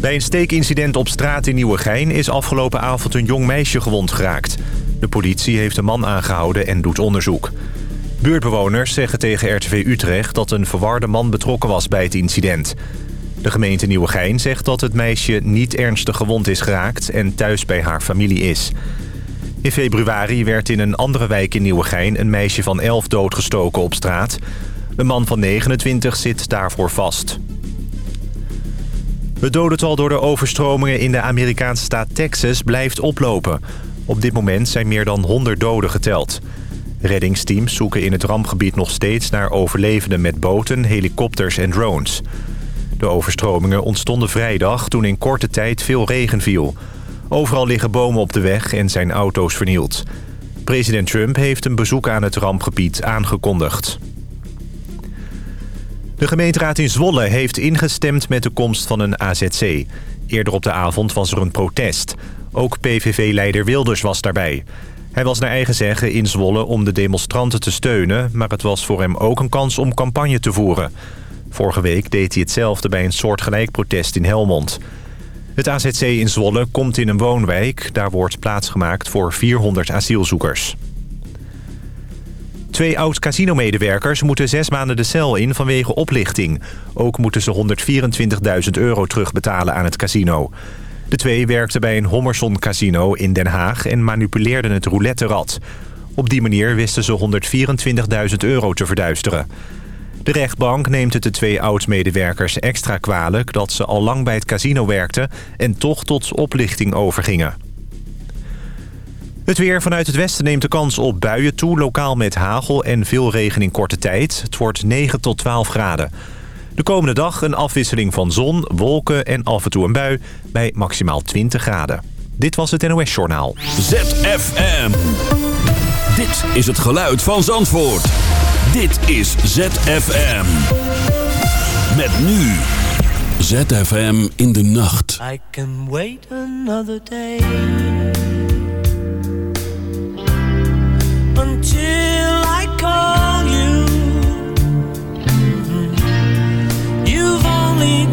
Bij een steekincident op straat in Nieuwegein... is afgelopen avond een jong meisje gewond geraakt. De politie heeft de man aangehouden en doet onderzoek. Buurtbewoners zeggen tegen RTV Utrecht... dat een verwarde man betrokken was bij het incident. De gemeente Nieuwegein zegt dat het meisje niet ernstig gewond is geraakt... en thuis bij haar familie is. In februari werd in een andere wijk in Nieuwegein... een meisje van 11 doodgestoken op straat... Een man van 29 zit daarvoor vast. Het dodental door de overstromingen in de Amerikaanse staat Texas blijft oplopen. Op dit moment zijn meer dan 100 doden geteld. Reddingsteams zoeken in het rampgebied nog steeds naar overlevenden met boten, helikopters en drones. De overstromingen ontstonden vrijdag toen in korte tijd veel regen viel. Overal liggen bomen op de weg en zijn auto's vernield. President Trump heeft een bezoek aan het rampgebied aangekondigd. De gemeenteraad in Zwolle heeft ingestemd met de komst van een AZC. Eerder op de avond was er een protest. Ook PVV-leider Wilders was daarbij. Hij was naar eigen zeggen in Zwolle om de demonstranten te steunen... maar het was voor hem ook een kans om campagne te voeren. Vorige week deed hij hetzelfde bij een soortgelijk protest in Helmond. Het AZC in Zwolle komt in een woonwijk. Daar wordt plaatsgemaakt voor 400 asielzoekers. Twee oud-casino-medewerkers moeten zes maanden de cel in vanwege oplichting. Ook moeten ze 124.000 euro terugbetalen aan het casino. De twee werkten bij een Hommerson casino in Den Haag en manipuleerden het roulette-rad. Op die manier wisten ze 124.000 euro te verduisteren. De rechtbank neemt het de twee oud-medewerkers extra kwalijk... dat ze al lang bij het casino werkten en toch tot oplichting overgingen. Het weer vanuit het westen neemt de kans op buien toe. Lokaal met hagel en veel regen in korte tijd. Het wordt 9 tot 12 graden. De komende dag een afwisseling van zon, wolken en af en toe een bui bij maximaal 20 graden. Dit was het NOS Journaal. ZFM. Dit is het geluid van Zandvoort. Dit is ZFM. Met nu. ZFM in de nacht. I can wait another day.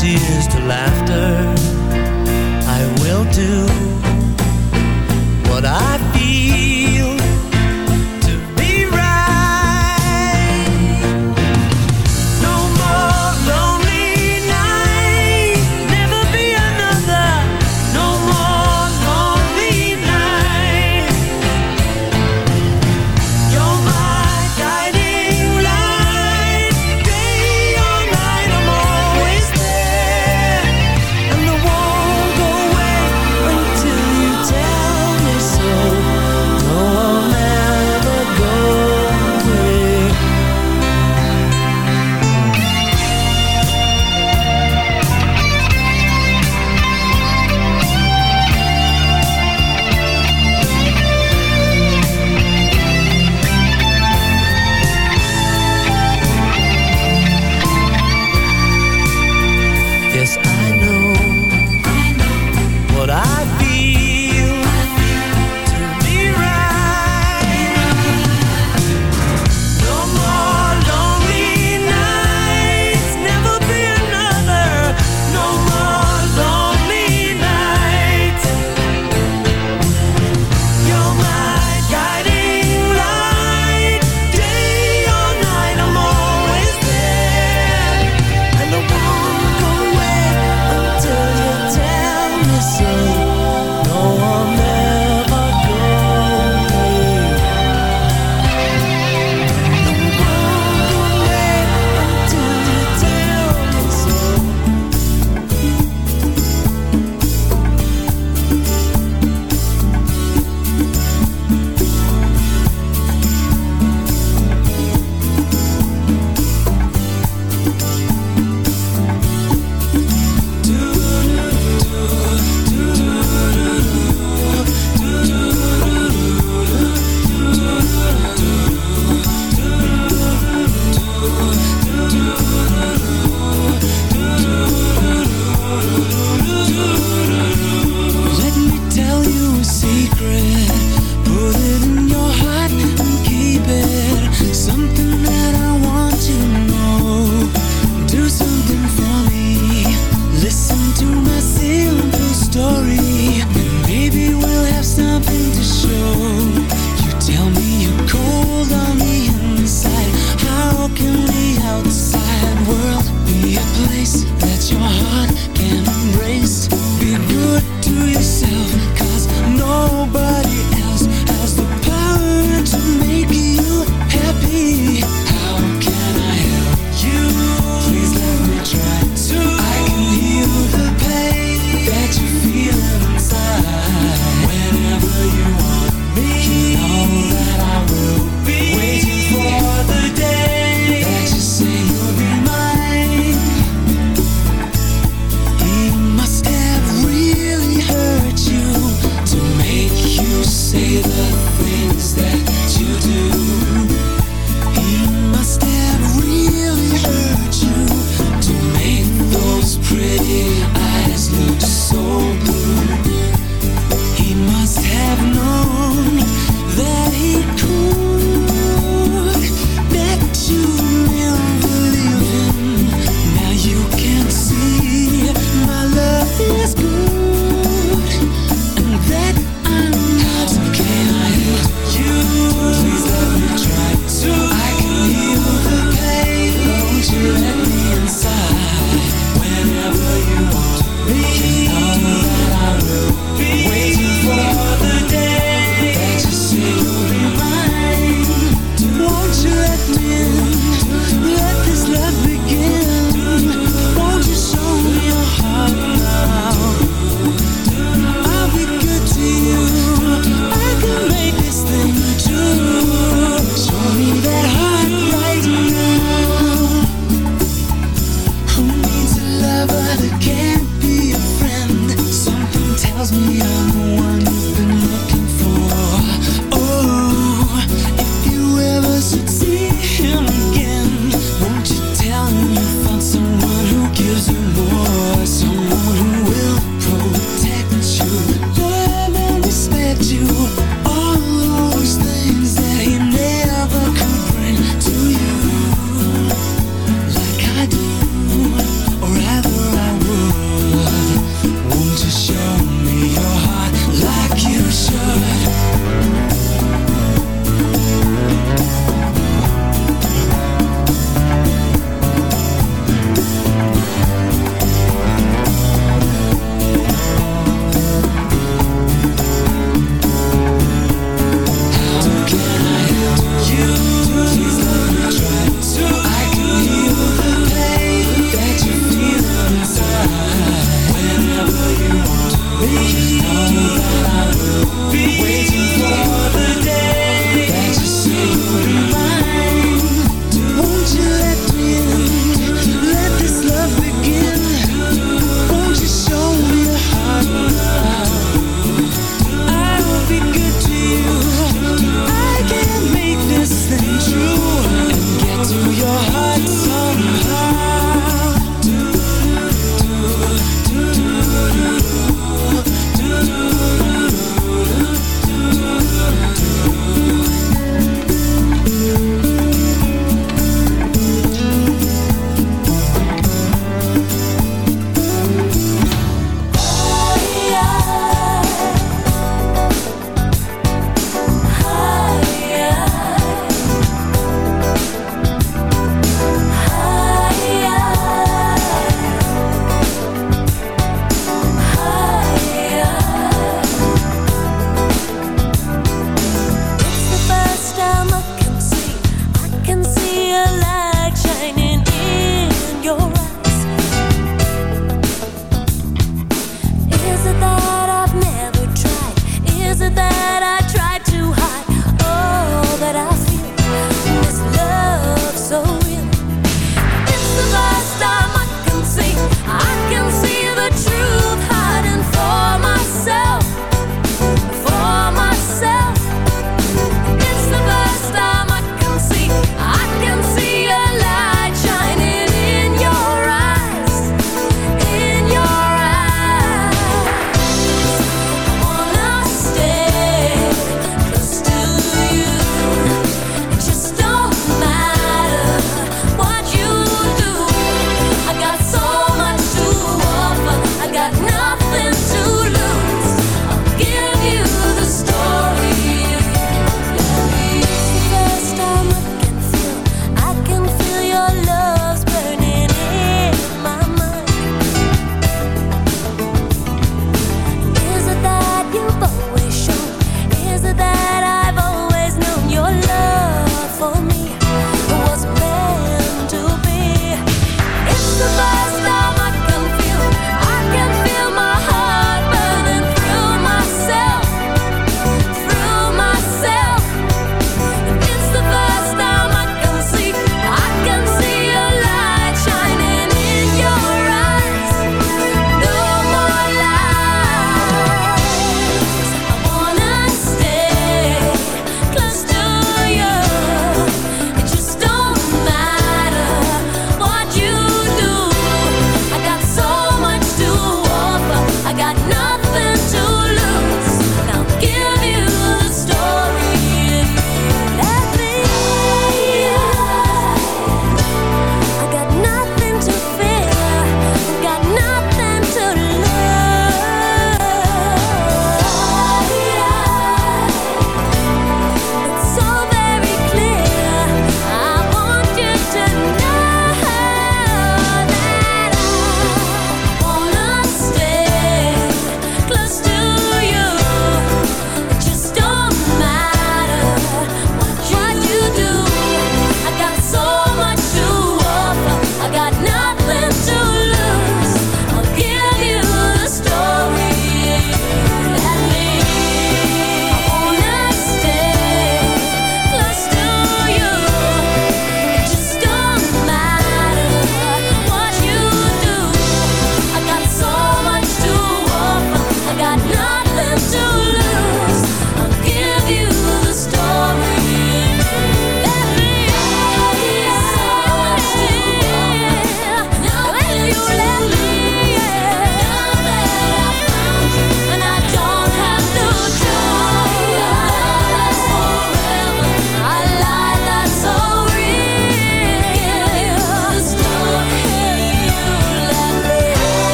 tears to laughter,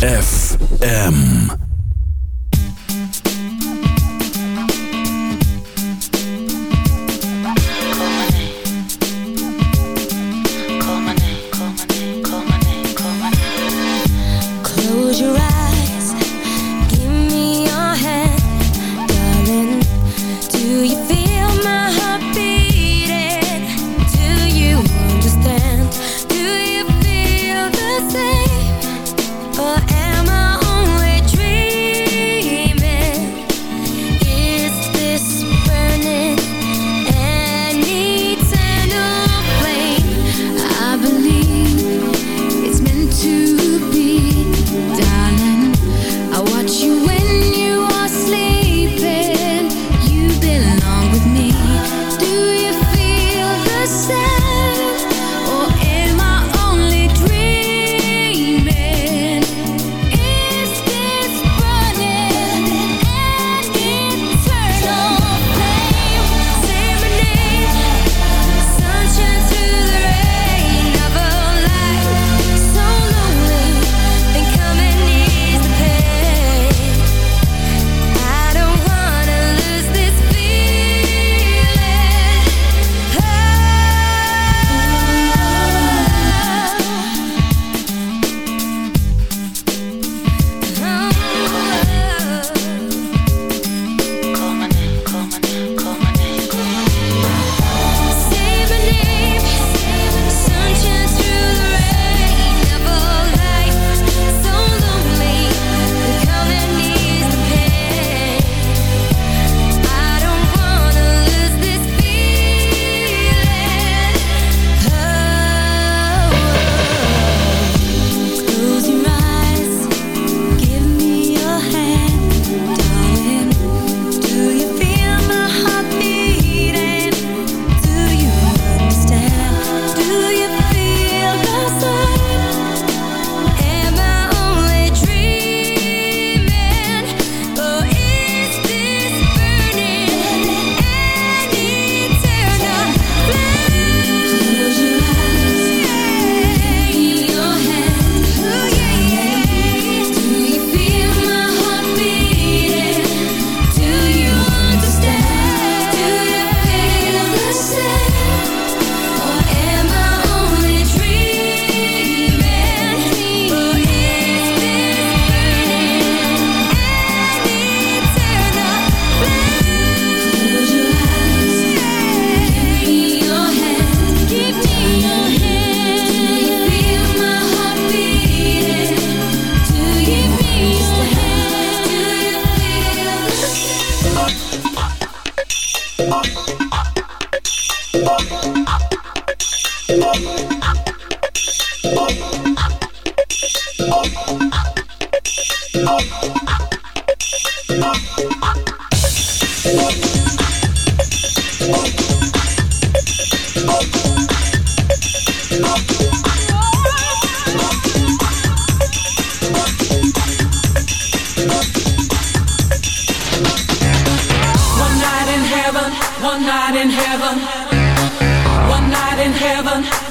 FM.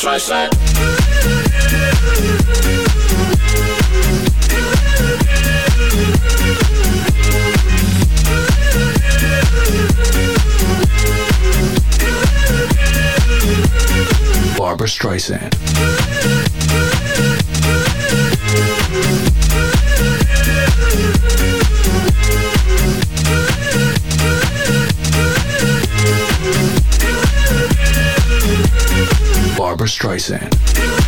Barbra Streisand. Barbra Streisand. Barbra Streisand.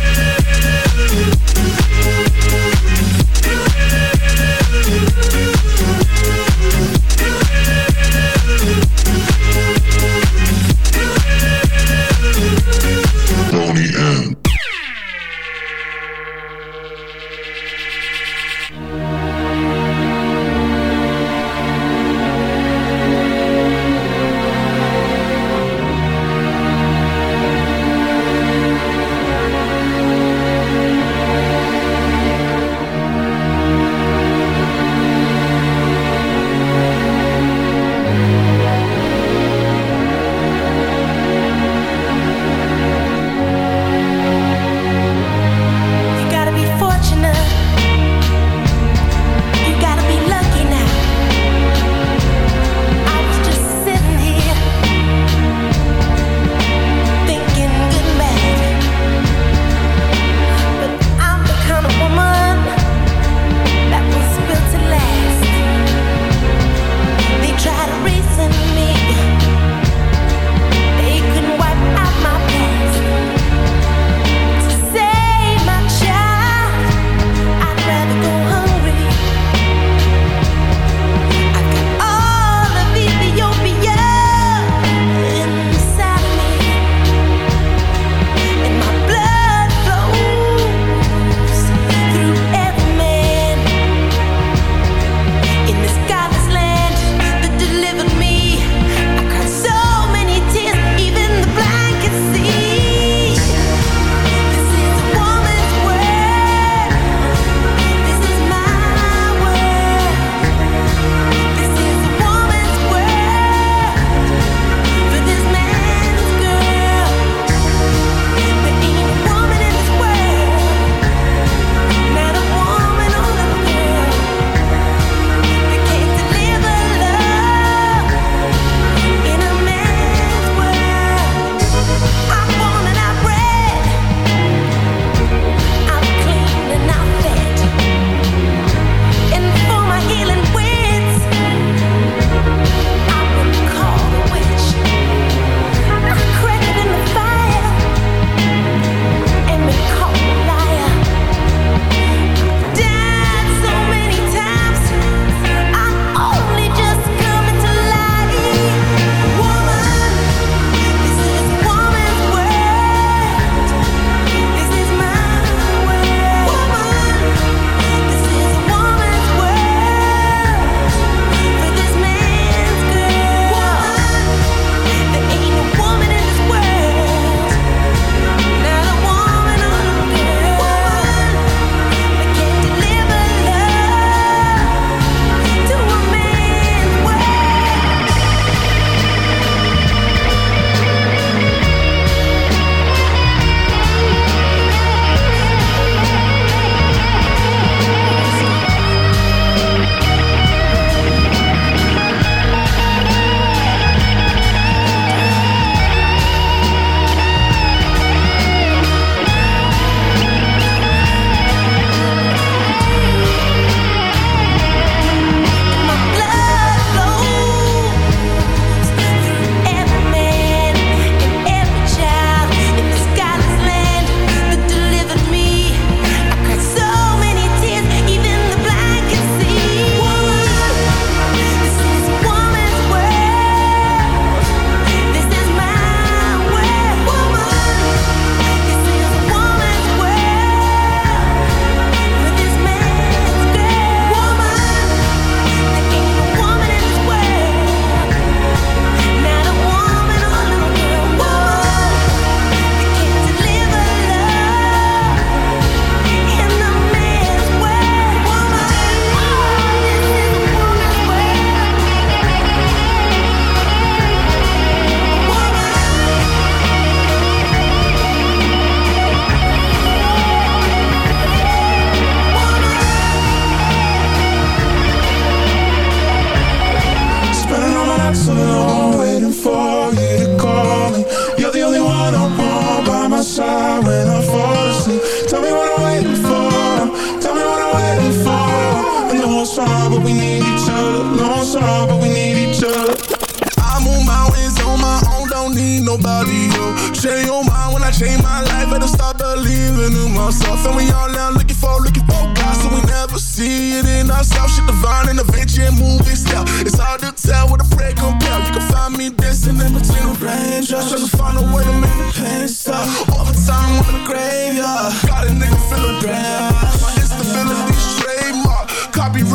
Mind when I change my life, better start believing in myself. And we all now looking for, looking for God, so we never see it in ourselves. Shit divine and adventure and movie style. It's hard to tell what a prayer compare. You can find me dancing in between the raindrops, trying to find a way to make the pain stop. time in the graveyard, got a nigga feeling bad.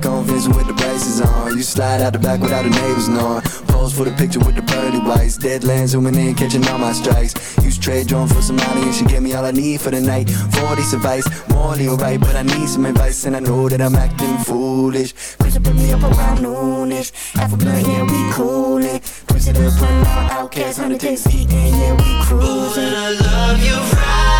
back on Vincent with the braces on. You slide out the back without the neighbors knowing. Pose for the picture with the pearly whites. Deadlands zooming in, catching all my strikes. Use trade drone for some money and she gave me all I need for the night. 40 advice, morally alright, but I need some advice and I know that I'm acting foolish. It, put me up around noonish. Half a blunt, yeah, we coolin'. Push it up, run out, outcast, 100 days eating, yeah, we cruising. I love you right,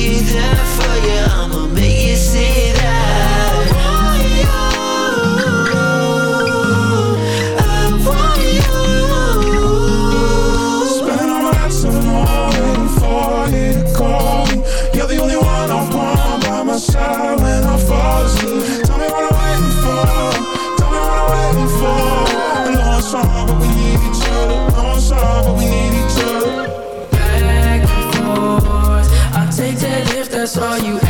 be there for you I'ma make you see that I want you Spend all my nights alone waiting for you to call me. You're the only one I want by my side when I fall asleep. Tell me what I'm waiting for. Tell me what I'm waiting for. I know but we need each other. know it's hard, but we need all you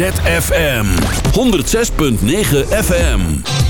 ZFM 106.9 FM.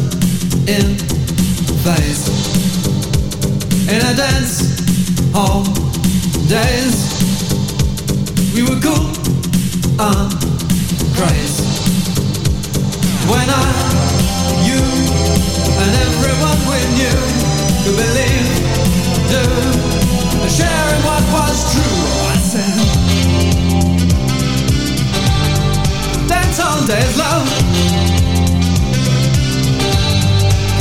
in place And I dance all days We were cool and crazy. When I, you, and everyone we knew Could believe, do, sharing what was true I said. Dance all days, love.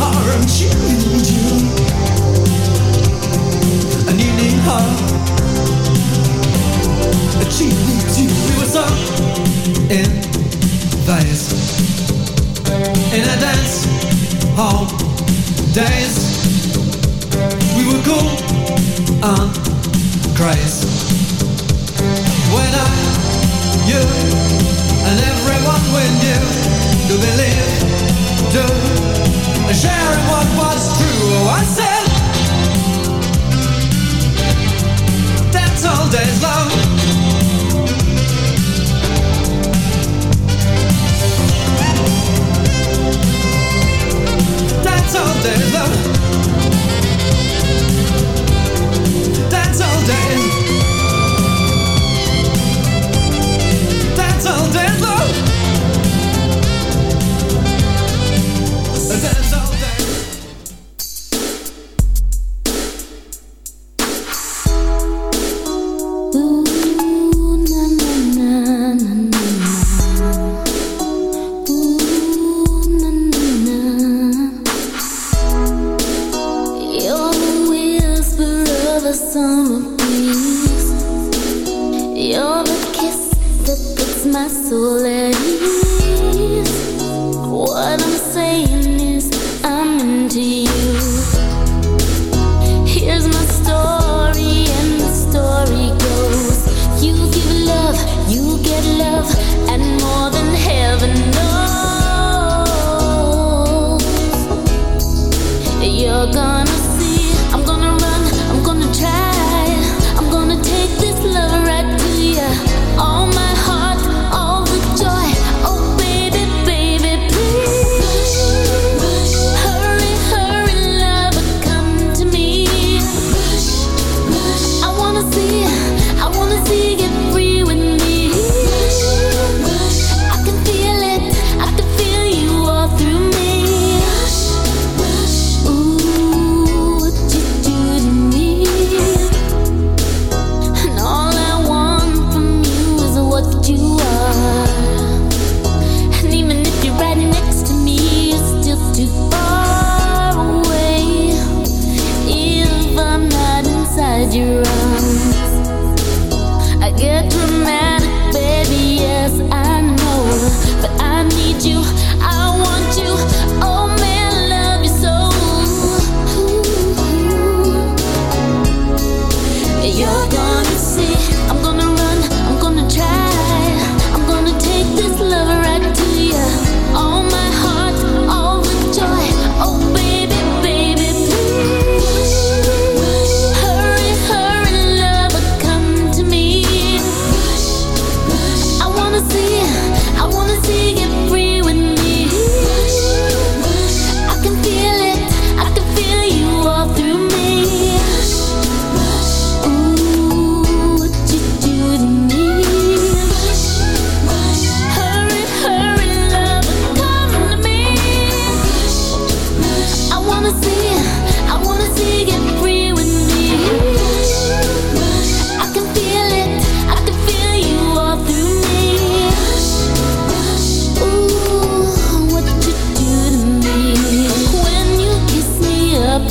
orange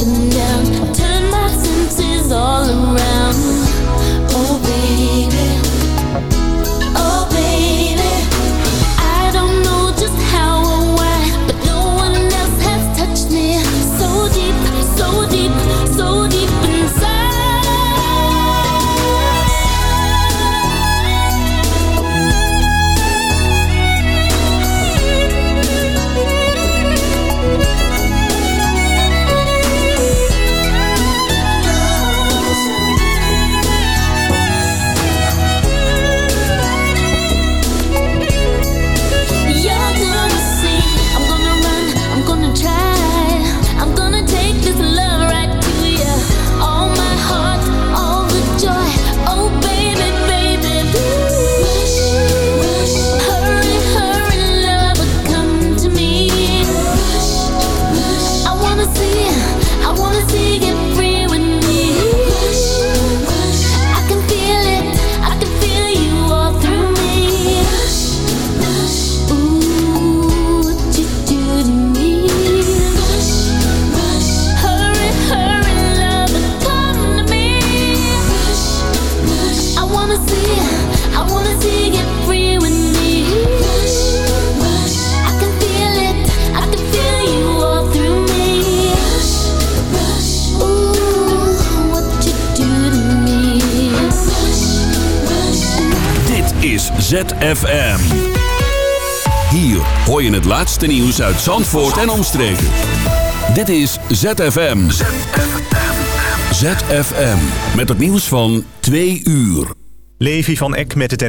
down. Nieuws uit Zandvoort en omstreken. Dit is ZFM. ZFM. Met het nieuws van 2 uur. Levi van Eck met het